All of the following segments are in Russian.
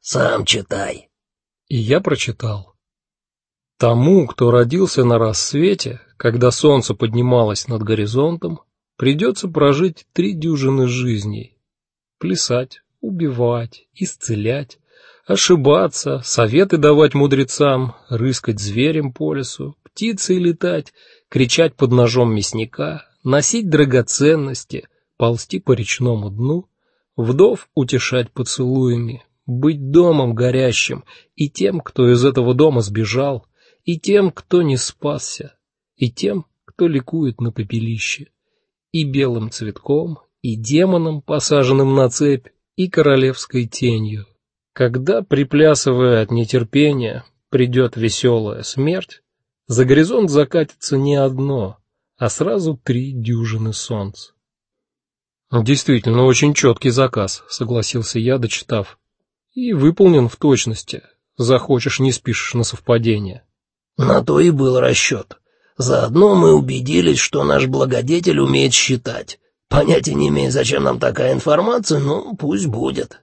Сам читай. И я прочитал. Тому, кто родился на рассвете, когда солнце поднималось над горизонтом, придется прожить три дюжины жизней: плясать, убивать, исцелять, ошибаться, советы давать мудрецам, рыскать зверем по лесу, птицей летать, кричать под ножом мясника, носить драгоценности, ползти по речному дну, вдов утешать поцелуями, быть домом горящим и тем, кто из этого дома сбежал, и тем, кто не спасся, и тем, кто ликует на пепелище, и белым цветком, и демоном, посаженным на цепь, и королевской тенью. Когда, приплясывая от нетерпения, придет веселая смерть, за горизонт закатится не одно, а сразу три дюжины солнц. Действительно очень четкий заказ, согласился я, дочитав. И выполнен в точности. Захочешь, не спишешь на совпадение. На то и был расчет. Заодно мы убедились, что наш благодетель умеет считать. Понятия не имею, зачем нам такая информация, но пусть будет.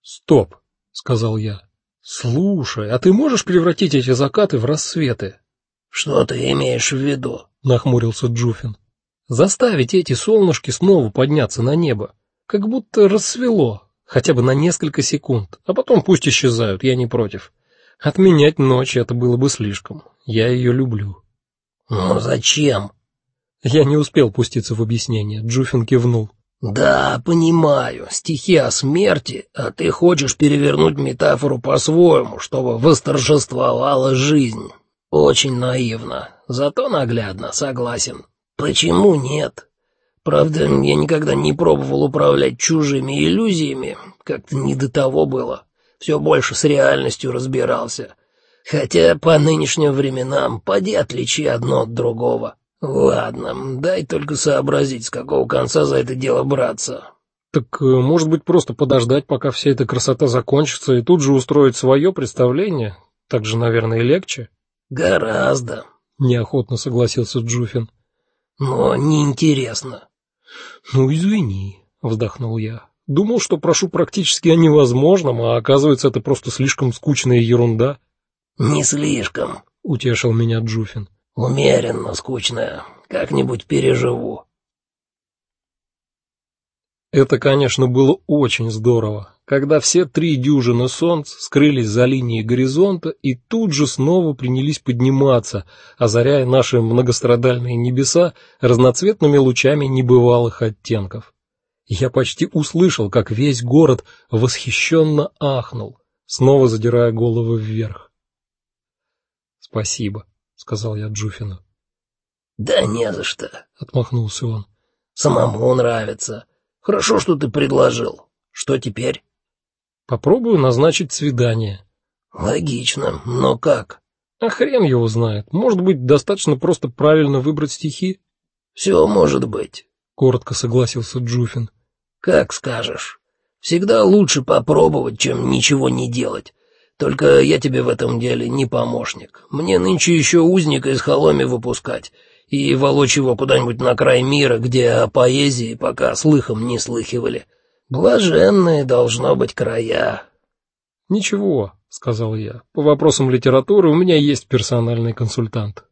Стоп, сказал я. Слушай, а ты можешь превратить эти закаты в рассветы? Что ты имеешь в виду? нахмурился Джуфин. Заставить эти солнышки снова подняться на небо, как будто рассвело, хотя бы на несколько секунд, а потом пусть исчезают, я не против. Отменять ночь это было бы слишком. Я ее люблю. Но зачем? Я не успел пуститься в объяснение. Джуфин кивнул. Да, понимаю. Стихи о смерти, а ты хочешь перевернуть метафору по-своему, чтобы восторжествовала жизнь. Очень наивно, зато наглядно, согласен. Почему нет? Правда, я никогда не пробовал управлять чужими иллюзиями, как-то не до того было все больше с реальностью разбирался. Хотя по нынешним временам поди отличи одно от другого. Ладно, дай только сообразить, с какого конца за это дело браться. Так, э, может быть, просто подождать, пока вся эта красота закончится, и тут же устроить свое представление? Так же, наверное, легче. Гораздо, неохотно согласился Джуфин. Но неинтересно. Ну извини, вздохнул я. Думал, что прошу практически о невозможном, а оказывается, это просто слишком скучная ерунда. Не слишком, утешил меня Джуфин. Умеренно скучная. Как-нибудь переживу. Это, конечно, было очень здорово, когда все три дюжины солнц скрылись за линией горизонта и тут же снова принялись подниматься, озаряя наши многострадальные небеса разноцветными лучами небывалых оттенков. Я почти услышал, как весь город восхищенно ахнул, снова задирая голову вверх. Спасибо, сказал я Джуфину. Да не за что, отмахнулся он. Самому нравится. Хорошо, что ты предложил. Что теперь? Попробую назначить свидание. Логично, но как? А хрен его знает. Может быть, достаточно просто правильно выбрать стихи? Все может быть, коротко согласился Джуфин. Как скажешь. Всегда лучше попробовать, чем ничего не делать. Только я тебе в этом деле не помощник. Мне нынче еще узника из холоми выпускать и волочь его куда-нибудь на край мира, где о поэзии пока слыхом не слыхивали. Блаженные должно быть края. Ничего, сказал я. По вопросам литературы у меня есть персональный консультант.